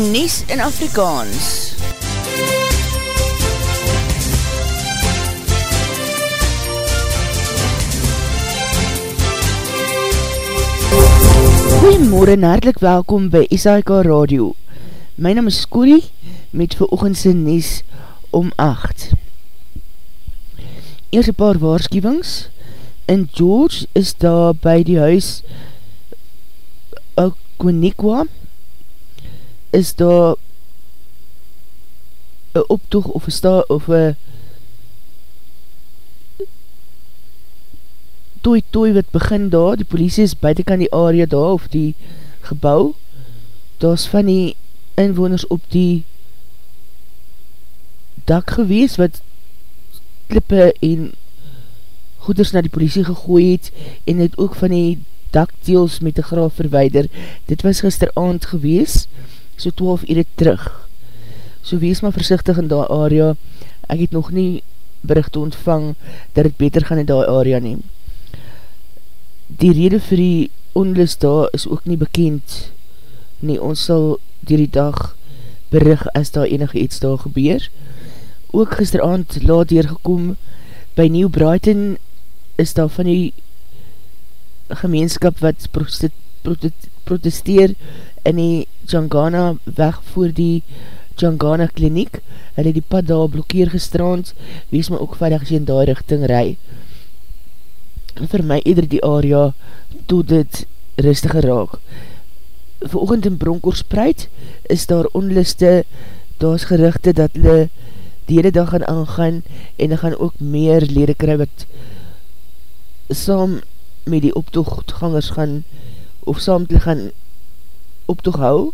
Nies in Afrikaans. Goeiemorgen en hartelijk welkom by SAIK Radio. My naam is Corrie met veroogendse Nies om 8. Eers een paar waarschuwings. In George is daar by die huis Okonikwa is daar een optoog of een sta of een tooi tooi wat begin daar, die politie is buiten kan die area daar of die gebouw, daar is van die inwoners op die dak gewees wat klippe en goeders na die politie gegooi het en het ook van die dakteels met die graaf verweider. Dit was gister aand gewees, so 12 uur terug. So wees maar versichtig in die area. Ek het nog nie bericht ontvang dat het beter gaan in die area neem. Die rede vir die onlust daar is ook nie bekend. Nee, ons sal dier die dag berig as daar enige iets daar gebeur. Ook gisteravond laat deurgekom by New Brighton is daar van die gemeenskap wat protesteer in die Jangana weg voor die Jangana kliniek. Hulle die pad daar blokkeer gestrand, wees my ook veilig as jy in die richting rij. Vir my ieder die area toe dit rustige raak. Voogend in Bronkorspreid is daar onliste, daar is gerichte dat hulle die hele dag gaan aangaan en hulle gaan ook meer lede kry wat saam met die optochtgangers gaan of saam te gaan optocht hou,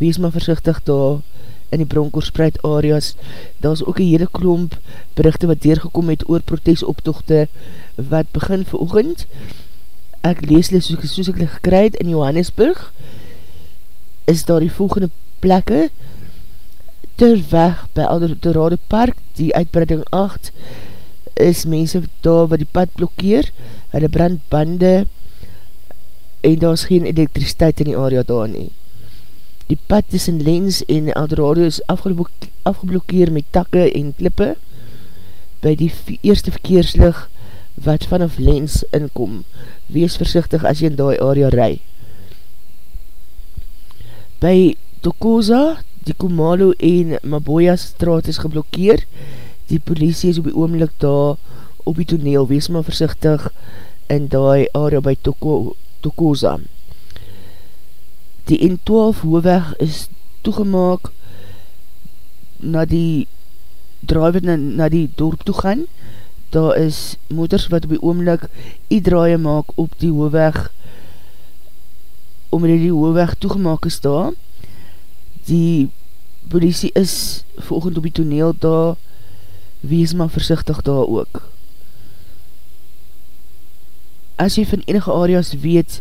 wees maar versichtig daar in die bronkorspreid areas. Daar is ook een hele klomp berichte wat deurgekom het oor protesoptochte wat begin veroogend. Ek lees les soos, soos ek gekryd in Johannesburg. Is daar die volgende plekke? Ter weg by Alderade Park, die uitbreiding 8 is mense daar wat die pad blokkeer, hulle brand bande en daar is geen elektriciteit in die area daar nie. Die pad tussen Lens en Eldorado is afgeblokkeer met takke en klippe by die eerste verkeerslig wat vanaf Lens inkom. Wees versichtig as jy in die area rij. By Tokoza, die Kumalo en Maboya straat is geblokkeer. Die politie is op die oomlik daar op die toneel. Wees maar versichtig in die area by Toko, Tokoza. Die N12 hoofweg is toegemaak na die driver na, na die dorp toe gaan. Daar is motors wat op die oomlik die draaie maak op die hoofweg omdat die hoofweg toegemaak is daar. Die politie is volgend op die toneel daar wees maar versichtig daar ook as jy van enige areas weet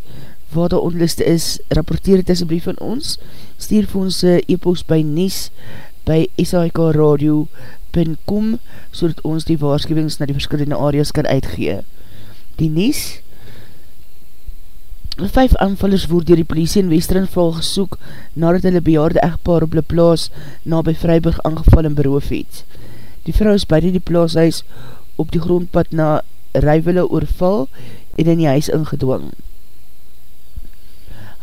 waar daar onliste is, rapporteer het asjeblief van ons, stuur vir ons e-post by nies by sikradio.com so dat ons die waarschuwings na die verskillende areas kan uitgee. Die nies Vijf aanvallers word dier die politie in Westerinval gesoek nadat hulle bejaarde echtpaar op die plaas na by Vryburg aangeval en beroof het. Die vrou is by die plaashuis op die grondpad na Rijwille oorval en in die huis ingedwong.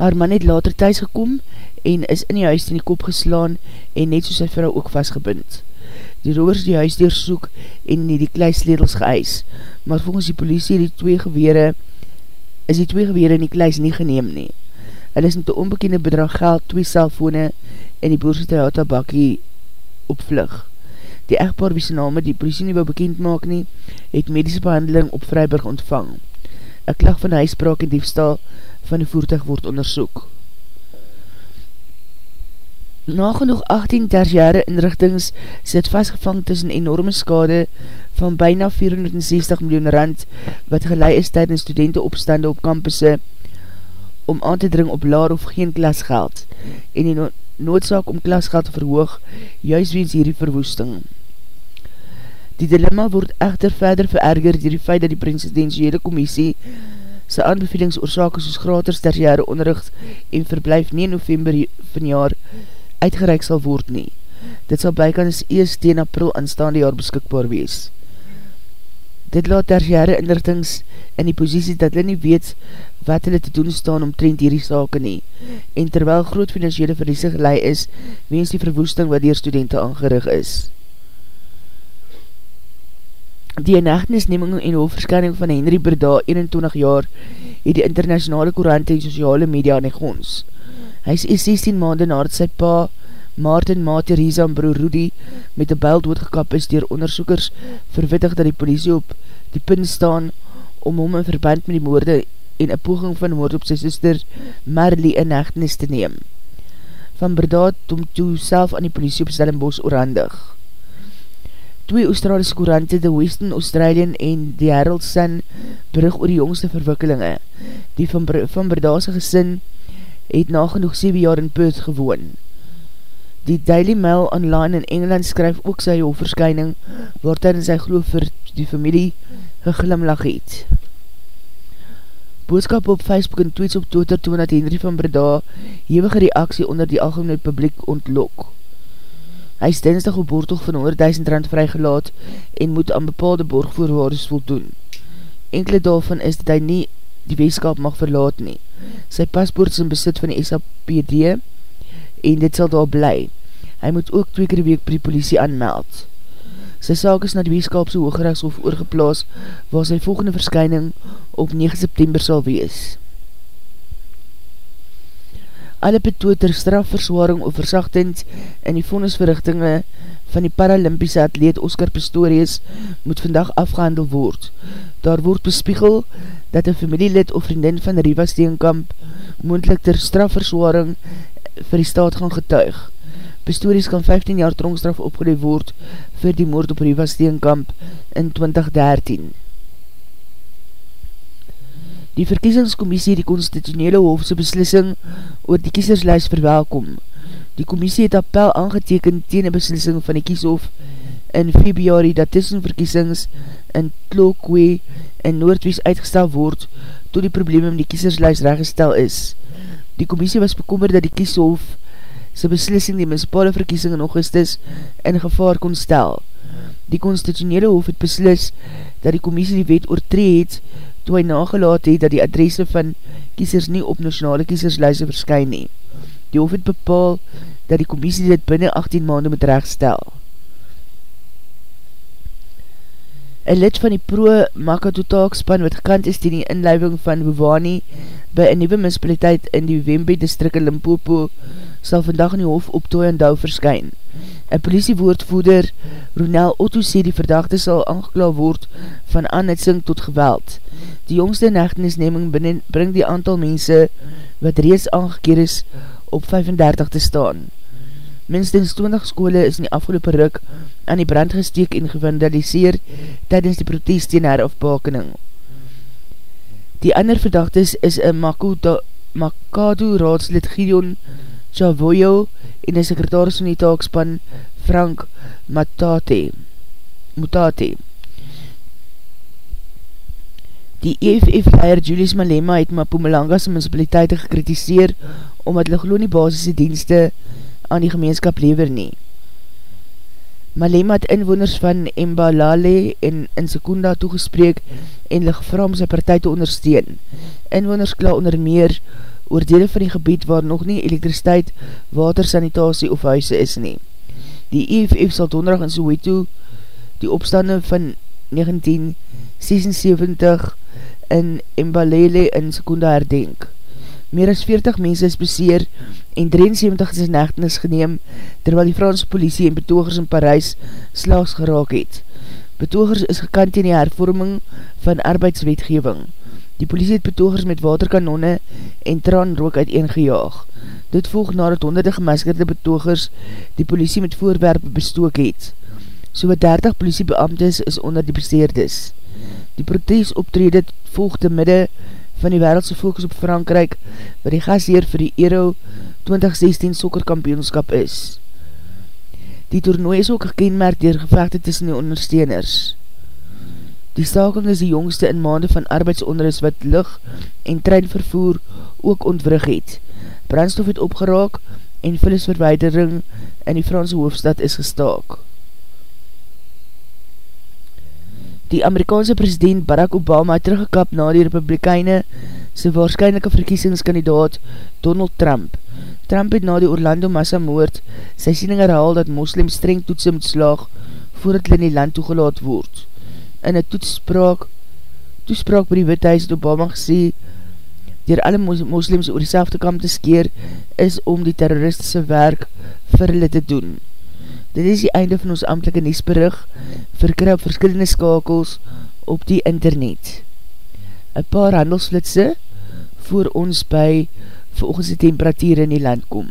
Haar man het later thuis gekom en is in die huis in die kop geslaan en net soos sy vrou ook vastgebind. Die roers die huis deursoek en nie die kluisledels geëis, maar volgens die politie die twee gewere is die twee gewere in die kluis nie geneem nie. Hulle is met die onbekende bedrag geld, twee cellfone en die boerse Toyota bakkie op vlug. Die echtpaar wie sy name die politie nie wou bekend maak nie, het medische behandeling op Vryburg ontvang. Een klag van huisbraak en diefstal van die voertuig word onderzoek. Nagenoeg 18 tertiare inrichtings sit vastgevang tussen enorme skade van byna 460 miljoen rand wat gelei is tydens studentenopstande op campusse om aan te dring op laar of geen klasgeld en die noodzaak om klasgeld te verhoog juist weens hierdie verwoesting. Die dilemma word echter verder vererger dier die feit dat die presidentiële commissie sy aanbevelings oorzake soos gratis terjare onderricht en verblijf 9 november van jaar uitgereik sal word nie. Dit sal bykans eers 10 april aanstaande jaar beskikbaar wees. Dit laat tertiare inlichtings in die posiesie dat hulle nie weet wat hulle te doen staan omtrent hierdie sake nie. En terwyl groot financiële verliese gelei is, weens die verwoesting wat dier studenten aangerig is. Die inhechtenisneming en hoofverskanning van Henry Berda, 21 jaar, het die internationale korante en sociale media aan die gons. Hy is 16 maanden nadat sy pa, Martin, Ma, Theresa en broer Rudy met een bijl doodgekap is dier onderzoekers verwittig dat die politie op die pin staan om hom in verband met die moorde en een poging van moord op sy sister Marley in hechtenis te neem. Van Berdaad om toe self aan die politie op Stellenbos oorhandig. Twee Australische korante, The Western Australian en The Herald Sun, brug oor die jongste verwikkelinge. Die van, van Berdaadse gesin het nagenoeg 7 jaar in Perth gewoon. Die Daily Mail online in Engeland skryf ook sy hoofverskyning, waar tydens sy geloof vir die familie geglimlag het. Boodskap op Facebook en tweets op Twitter toon dat Henry van Breda hevige reaksie onder die algemene publiek ontlok. Hy is dinsdag op boortog van 100.000 rand vrygelaat en moet aan bepaalde borgvoorwaardes voldoen. Enkele daarvan is dat hy nie die weeskap mag verlaat nie. Sy paspoort is in besit van die SAPD en dit sal daar bly. Hy moet ook twee keer week per die politie aanmeld. Sy saak is na die weeskapse hoogrechtshof oorgeplaas, waar sy volgende verskyning op 9 september sal wees. Alle betoot ter strafverswaring of versachtend in die vonnisverrichtinge van die Paralympiese atleet Oscar Pistorius moet vandag afgehandel word. Daar word bespiegel dat een familielid of vriendin van Riva Steenkamp moendlik ter strafverswaring vir die staat gaan getuig. Pistorius kan 15 jaar tronkstraf opgeleef word vir die moord op Riva Steenkamp in 2013. Die verkiesingscommissie die constitutionele hoofdse beslissing oor die kieserslijst verwelkom. Die commissie het appel aangeteken tegen beslissing van die kieshof in februari dat tussenverkiesings in Tlokwe in Noordwies uitgestel word tot die probleem om die kieserslijst reggestel is. Die commissie was bekommer dat die kieshof sy beslissing die municipale verkiesing in augustus in gevaar kon stel. Die constitutionele hof het beslis dat die commissie die wet oortree het toe hy nagelaat het dat die adresse van kiesers nie op nationale kiesersluise verskyn nie. Die hof het bepaal dat die commissie dit binnen 18 maanden moet rechtstel. Een lid van die pro-Makatotaak-span wat gekant is die die inleiding van Bovani by een nieuwe municipaliteit in die Wembe district in Limpopo sal vandag in die hof op Toy en Douw verskyn. Een politiewoordvoeder Ronel Otto sê die verdachte sal aangekla word van aanhitsing tot geweld. Die jongste nechtenisneming bring die aantal mense wat reeds aangekeer is op 35 te staan. Minstens 20 skole is in die afgelopen ruk aan die brand gesteek en gevandaliseer tydens die protest tegen haar afbakening. Die ander verdachtes is een Makado raadslid Gideon Chavoyo en een sekretaris van die taakspan Frank Matate. Mutate. Die EFF-leier Julius Malema het Mapumalanga-se municipaliteite gekritiseer omdat hulle geloof nie basisse dienste aan die gemeenskap lever nie. Malema het inwoners van Mbalale en in Sekunda toegespreek en hulle gevra om sy partij te ondersteun. Inwoners kla onder meer oor dele van die gebied waar nog nie elektriciteit, water, sanitasie of huise is nie. Die EFF sal donderdag in Soweto die opstande van 1976 in Mbalele in Sekunda herdenk. Meer as 40 mense is beseer en 73 is in echtenis geneem, terwyl die Franse politie en betogers in Parijs slaags geraak het. Betogers is gekant in die hervorming van arbeidswetgeving. Die politie het betogers met waterkanone en traanrook uiteengejaag. Dit volg nadat honderde gemaskerde betogers die politie met voorwerpe bestook het. So wat 30 politiebeamtes is onder die beseerdes. Die protest optrede volg te midde van die wereldse focus op Frankrijk, wat die gasheer vir die Euro 2016 sokkerkampioenskap is. Die toernooi is ook gekenmerkt dier gevechte tussen die ondersteuners. Die staking is die jongste in maande van arbeidsonderis wat lucht en treinvervoer ook ontwrig het. Brandstof het opgeraak en vullisverweidering in die Franse hoofdstad is gestaak. Die Amerikaanse president Barack Obama het teruggekap na die Republikeine sy waarschijnlijke verkiesingskandidaat Donald Trump. Trump het na die Orlando massa moord sy siening herhaal dat moslims streng toetse moet slaag voordat hulle in die land toegelaat word. In een toetspraak, toespraak by die Withuis het Obama gesê dier alle moslims oor die selfde kamp te skeer is om die terroristische werk vir hulle te doen. Dit is die einde van ons amtelike niesberig verkry op verskillende skakels op die internet. Een paar handelsflitse voor ons by volgens die temperatuur in die land kom.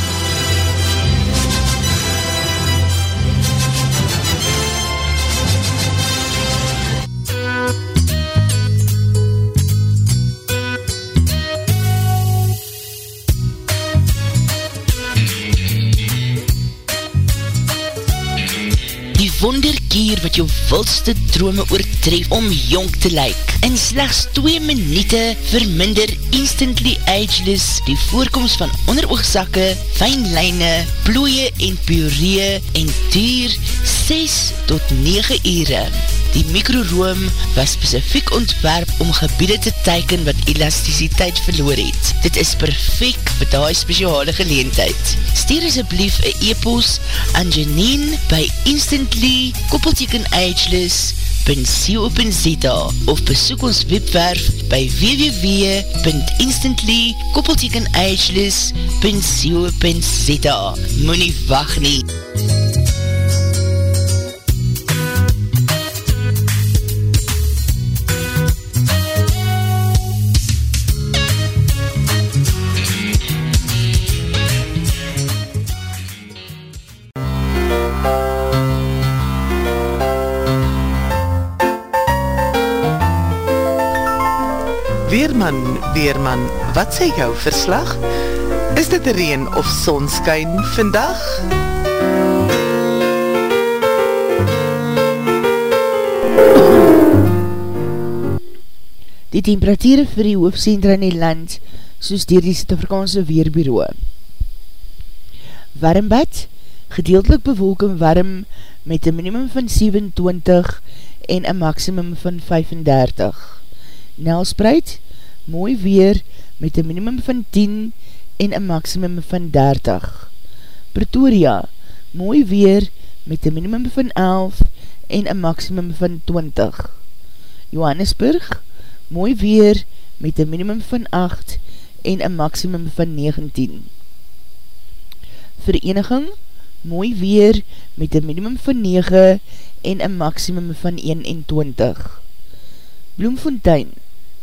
wonderkier wat jou wildste drome oortref om jong te lyk. In slechts 2 minute verminder instantly ageless die voorkomst van onderoogzakke, fijnlijne, plooie en puree en duur 6 tot 9 ure. Die mikroroom was specifiek ontwerp om gebiede te teiken wat elasticiteit verloor het. Dit is perfect vir die speciale geleentheid. Stuur asjeblief een e-post aan Janine by instantly koppelteken ageless.co.za of besoek ons webwerf by www.instantly koppelteken ageless.co.za Moe nie wacht nie. Weerman, wat sê jou verslag? Is dit reen of sonskyn vandag? Die temperatuur vir die hoofdcentra in die land, soos dier die Suid-Afrikaanse Weerbureau. Warmbad, gedeeltelik bewolking warm met een minimum van 27 en een maximum van 35. Nelspreid, mooi weer met een minimum van 10 en een maximum van 30. Pretoria, mooi weer met een minimum van 11 en een maximum van 20. Johannesburg, mooi weer met een minimum van 8 en een maximum van 19. Vereniging, mooi weer met een minimum van 9 en een maximum van 21. Bloemfontein,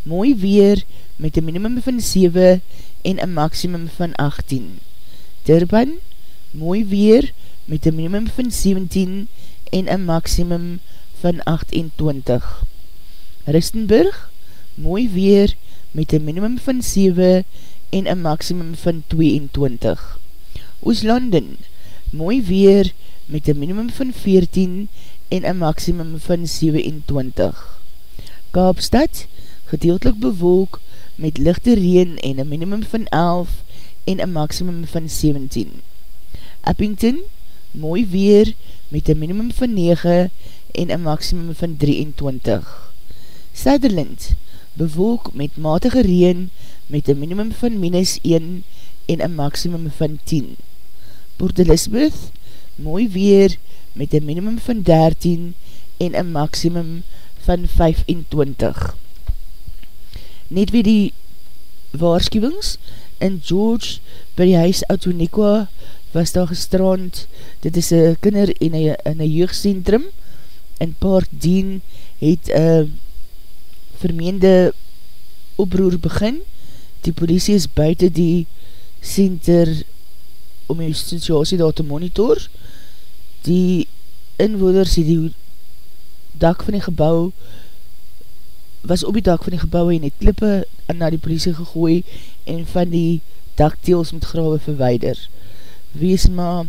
mooi weer met een minimum van 7 en een maximum van 18. Durban, mooi weer met een minimum van 17 en een maximum van 28. Ristenburg, mooi weer met een minimum van 7 en een maximum van 22. Ooslanden, mooi weer met een minimum van 14 en een maximum van 27. Kaapstad, gedeeltelik bewolk met lichte reen en een minimum van 11 en een maximum van 17. Eppington, mooi weer met een minimum van 9 en een maximum van 23. Sutherland, bewolk met matige reen met een minimum van minus 1 en een maximum van 10. Port Elizabeth, mooi weer met een minimum van 13 en een maximum van 25 net wie die waarschuwings. In George by die huis Autoniqua was daar gestrand. Dit is een kinder in een jeugdcentrum. In Park Dean het een vermeende oproer begin. Die politie is buiten die center om die situasie daar te monitor. Die inwoners het die dak van die gebouw was op die dak van die gebouw en het klippe na die politie gegooi en van die dakteels met grawe verweider. Wees maar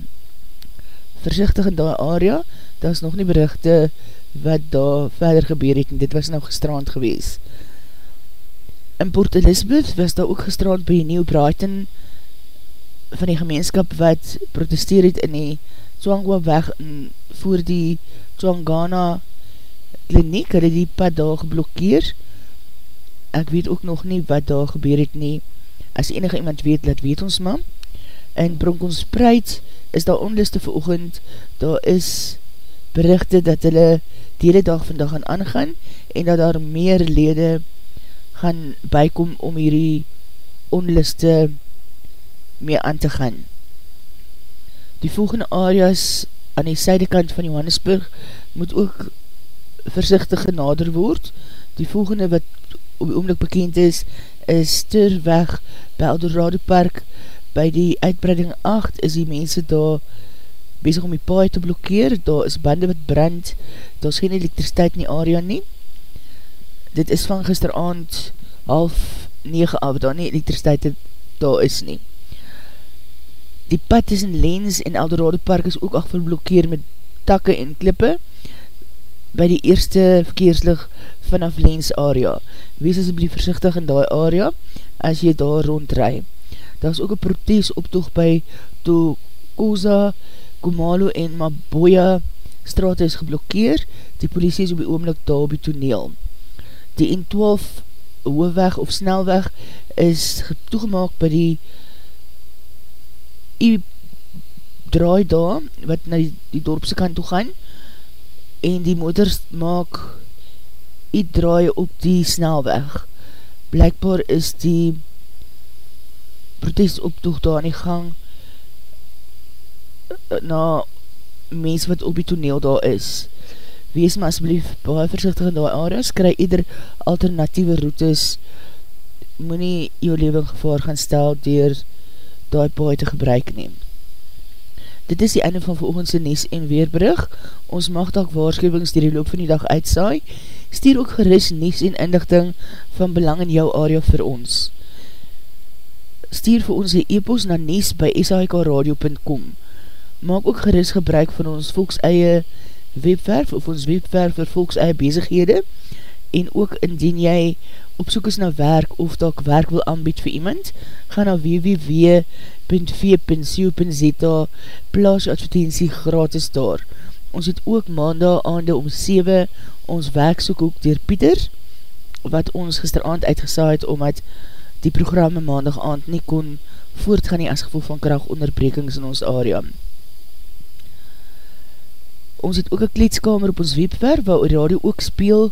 versichtig in die area, daar is nog nie berichte wat daar verder gebeur het en dit was nou gestrand gewees. In Port Elizabeth was daar ook gestrand by New Brighton van die gemeenskap wat protesteer het in die Tswangwa weg en voor die Tswangana kliniek, hulle die pad daar geblokkeer. Ek weet ook nog nie wat daar gebeur het nie. As enige iemand weet, laat weet ons ma. In Bronkonspreid is daar onliste vir oogend, daar is berichte dat hulle die hele dag vandag gaan aangaan en dat daar meer lede gaan bykom om hierdie onliste mee aan te gaan. Die volgende areas aan die syde van Johannesburg moet ook versichtig genader word. Die volgende wat op die oomlik bekend is, is Sturweg by Eldorado Park. By die uitbreiding 8 is die mense daar bezig om die paai te blokkeer. Daar is bande wat brand. Daar is geen elektriciteit in die area nie. Dit is van gisteravond half 9 af, daar nie elektriciteit daar is nie. Die pad tussen Lens en Eldorado Park is ook achter blokkeer met takke en klippe by die eerste verkeerslig vanaf Lens area. Wees asblief versichtig in die area as jy daar rondrij. Daar is ook een protest optoog by Tokoza, Kumalo en Maboya straat is geblokkeer. Die politie is op die oomlik daar op die toneel. Die N12 hoofweg of snelweg is toegemaak by die die draai daar, wat na die, die dorpse kant toe gaan, en die motors maak die draai op die snelweg. Blijkbaar is die protestoptoog daar in die gang eh, na mens wat op die toneel daar is. Wees maar asblief baie versichtig in die areas, kry ieder alternatieve routes, moet nie jou leven gevaar gaan stel dier die paai te gebruik neem. Dit is die einde van volgendse Nes en Weerbrug. Ons mag dag waarschuwings die die loop van die dag uitsaai. Stuur ook geris Nes en indigting van belang in jou area vir ons. Stuur vir ons die e-post na Nes by shkradio.com. Maak ook geris gebruik van ons volks eie webwerf of ons webwerf vir volks eie bezighede en ook indien jy op soek is na werk of dat werk wil aanbied vir iemand, ga na www.v.co.za plaas advertentie gratis daar. Ons het ook maandag aande om 7 ons werk soek ook dier Pieter, wat ons gisteravond uitgesaai het, omdat die programme maandag aand nie kon voortgaan nie as gevolg van krachtonderbrekings in ons area. Ons het ook een kleedskamer op ons webwerf, waar die radio ook speel,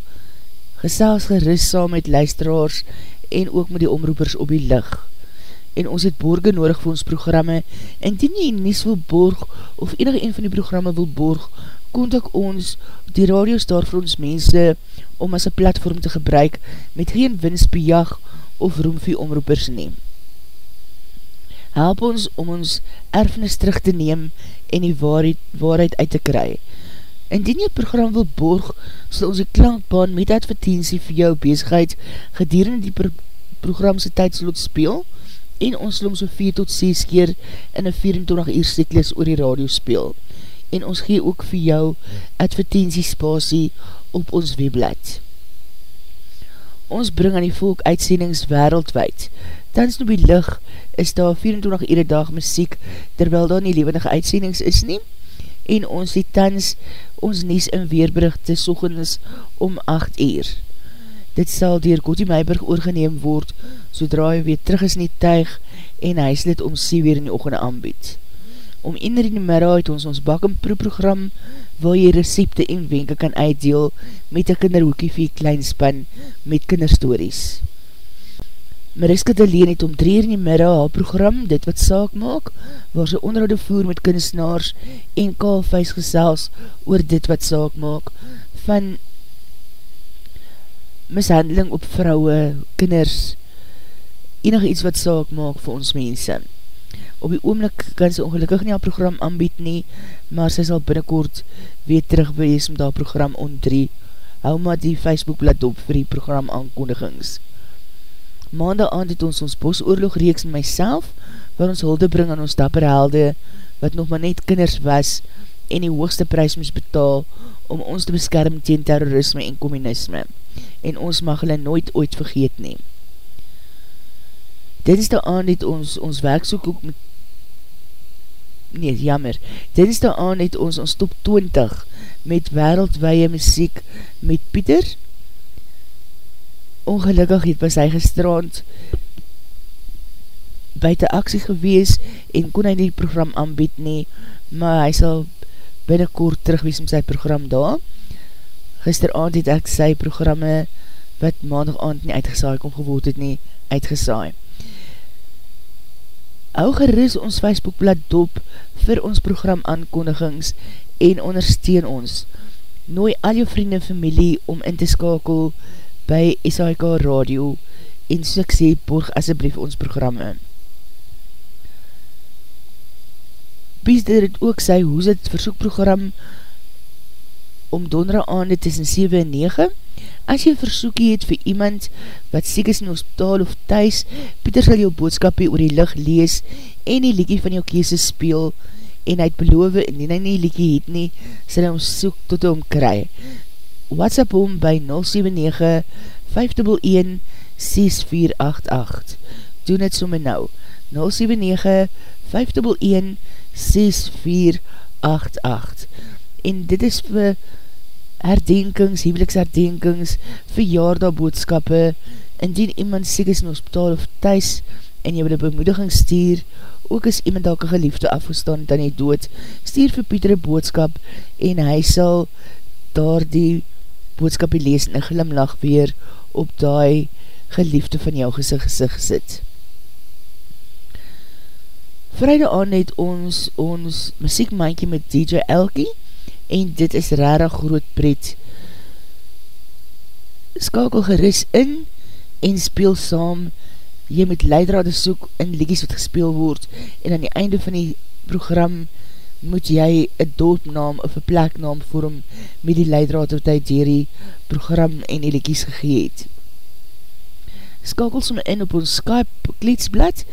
gesels geris saam met luisteraars en ook met die omroepers op die lig. En ons het borge nodig vir ons programme en die nie nies wil borg of enige een van die programme wil borg, kontak ons die radios daar vir ons mense om as een platform te gebruik met geen winstbejag of roem vir omroepers neem. Help ons om ons erfenis terug te neem en die waarheid, waarheid uit te kry. Indien jy program wil borg, sal ons die klankbaan met advertentie vir jou bezigheid gedurende die pro programse tydslot speel en ons sal om so 4 tot 6 keer in een 24 uur cyklus oor die radio speel. En ons gee ook vir jou advertentiespasie op ons webblad. Ons bring aan die volk uitsendings wereldwijd. Tans nou die licht is daar 24 uur dag muziek terwyl daar nie levendige uitsendings is nie en ons die tans ons nies in Weerbrug te soegenis om 8 uur. Dit sal dier Gottie Meiberg oorgeneem word, sodra hy weer terug is in die tuig en hy slit om sie weer in die ochende aanbied. Om eender in die middag het ons ons bak en proeprogram waar jy recepte en wenke kan uitdeel met een kinderhoekie vir jy kleinspan met kinderstories. Mariska de Leen het om 3 uur in die middag haar program Dit Wat Saak Maak, waar sy onderhoude voer met kunstenaars en kaalvuis gesels oor Dit Wat Saak Maak, van mishandeling op vrouwe, kinders, enige iets wat saak maak vir ons mense. Op die oomlik kan sy ongelukkig nie al program aanbied nie, maar sy sal binnenkort weer terugwees om daar program ondrie. Hou maar die Facebookblad op vir die program aankondigings. Maandag aand het ons ons bosoorlog reeks in myself, waar ons hulde bring aan ons dapper helde, wat nog maar net kinders was en die hoogste prijs moes betaal om ons te beskerm teen terrorisme en communisme. En ons mag hulle nooit ooit vergeet neem. Die aand het ons ons werksoek ook met nee, jammer, die aand het ons ons top 20 met wereldwee muziek met Pieter. Ongelukkig het was hy gestrand buiten aksie gewees en kon hy nie die program aanbied nie, maar hy sal binnenkort terugwees om sy program daar. Gisteravond het ek sy programme wat maandag aand nie uitgesaai kom gewoord het nie, uitgesaai hou geris ons Facebookblad dop vir ons program aankondigings en ondersteun ons. Nooi al jou vrienden en familie om in te skakel by SHK Radio en soos ek sê, borg asjeblief ons programme. Bies dit ook sy hoes het versoekprogram om dondere aande tussen 7 en 9 As jy versoekie het vir iemand wat siek is in hospitaal of thuis, Pieter sal jou boodskapie oor die licht lees en die liekie van jou kese speel en hy het beloof en die nie liekie het nie, sal hy ons soek tot hom kry. WhatsApp hom by 079-511-6488 Doen het somme nou. 079-511-6488 En dit is vir herdenkings, huweliksherdenkings, verjaardag boodskappe, indien iemand siek is in hospitaal of thuis, en jy wil een bemoediging stuur, ook as iemand dalk een geliefde afgestaan dan jy dood, stuur vir Pieter een boodskap, en hy sal daar die boodskapie lees en een glimlach weer op die geliefde van jou gezicht gezicht sit. Vrijde aan het ons ons muziekmaantje met DJ Elkie, en dit is rare groot pret. Skakel geris in en speel saam, jy moet leidrade soek in liedjes wat gespeel word en aan die einde van die program moet jy een doodnaam of een pleknaam vorm met die leidraad wat hy dier die program en die liedjes gegeet. Skakel som in op ons Skype kleedsblad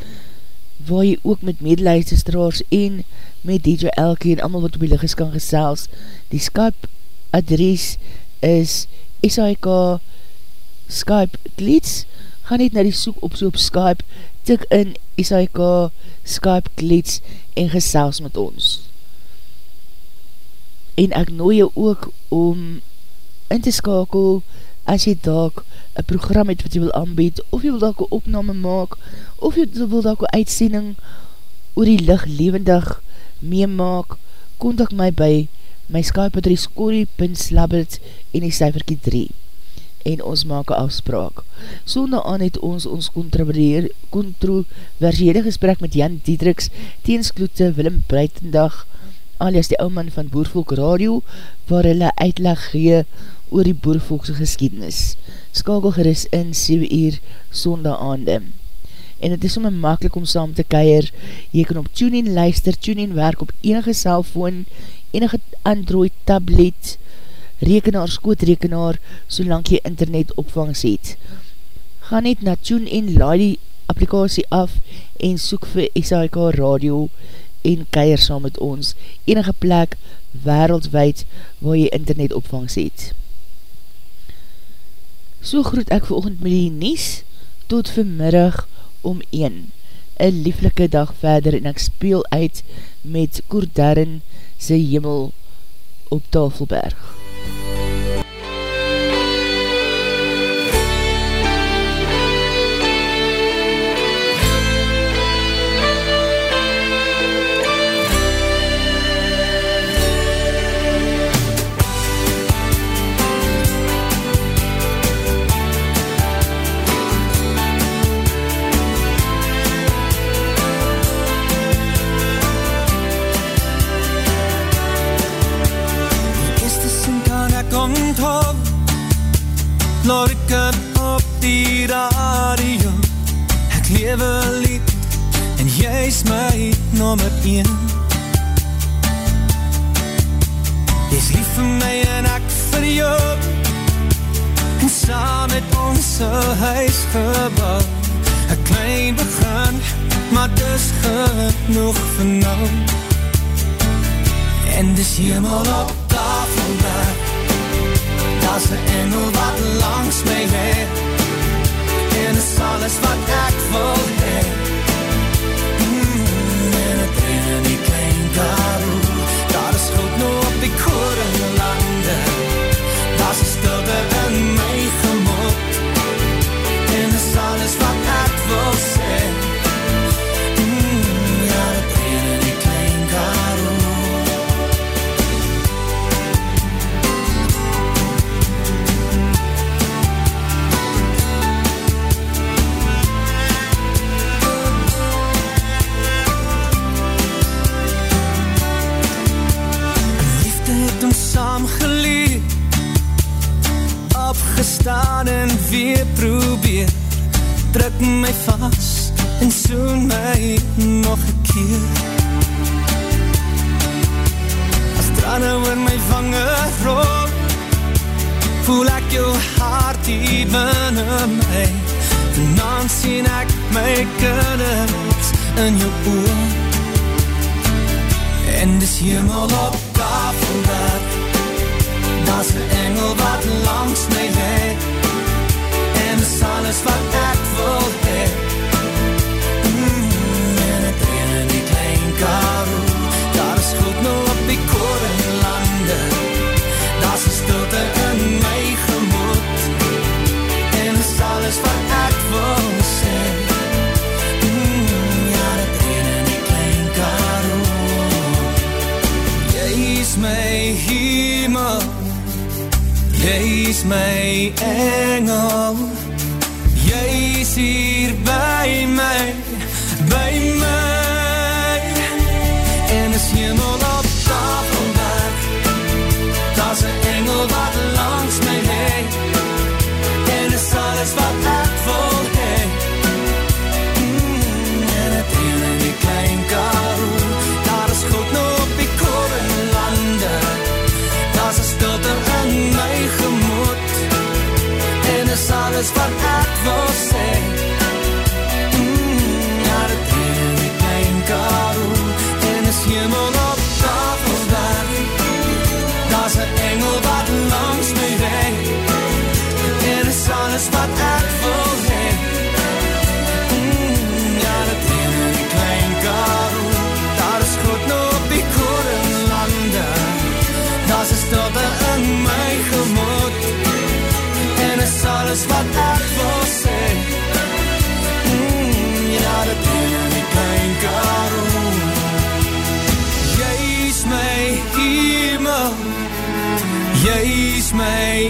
waar jy ook met medeluisterstraars en met DJ Elke en amal wat op die liggis kan gesels. Die Skype adres is SIK Skype Klets. Ga net na die soek op so op Skype, tik in SIK Skype Klets en gesels met ons. En ek nooi jou ook om in te skakel as jy daak een program het wat jy wil aanbied, of jy wil daak een opname maak, of jy wil daak een uitsending oor die licht levendig meemaak, kontak my by my Skype adres corrie.slabbert en die cijferkie 3 en ons maak een afspraak. Sonde aan het ons ons kontroversiële gesprek met Jan Diedriks teenskloete Willem Breitendag alias die ouman van Boervolk Radio waar hulle uitleg gee oor die Boervolkse geschiedenis. Skakel geris in 7 uur sonde aande en het is sommer makkelijk om saam te keier. Jy kan op TuneIn luister, TuneIn werk op enige cellfoon, enige Android tablet, rekenaar, skootrekenaar, solang jy internet opvangs het. Ga net na TuneIn, laai die applikatie af en soek vir SAIK Radio en keier saam met ons enige plek wereldwijd waar jy internet opvangs het. So groet ek vir oogend met die nies, tot vanmiddag om 1. Een lieflike dag verder en ek speel uit met Koerdarren sy hemel op Tafelberg. in jou oor. En dis hemel op tafel dat Da's een engel wat langs my leid En dis alles wat ek wil hee Jy's my engel. Jy's hier by my. was wat ik wil.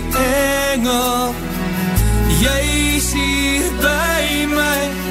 engel Jy is hier by my.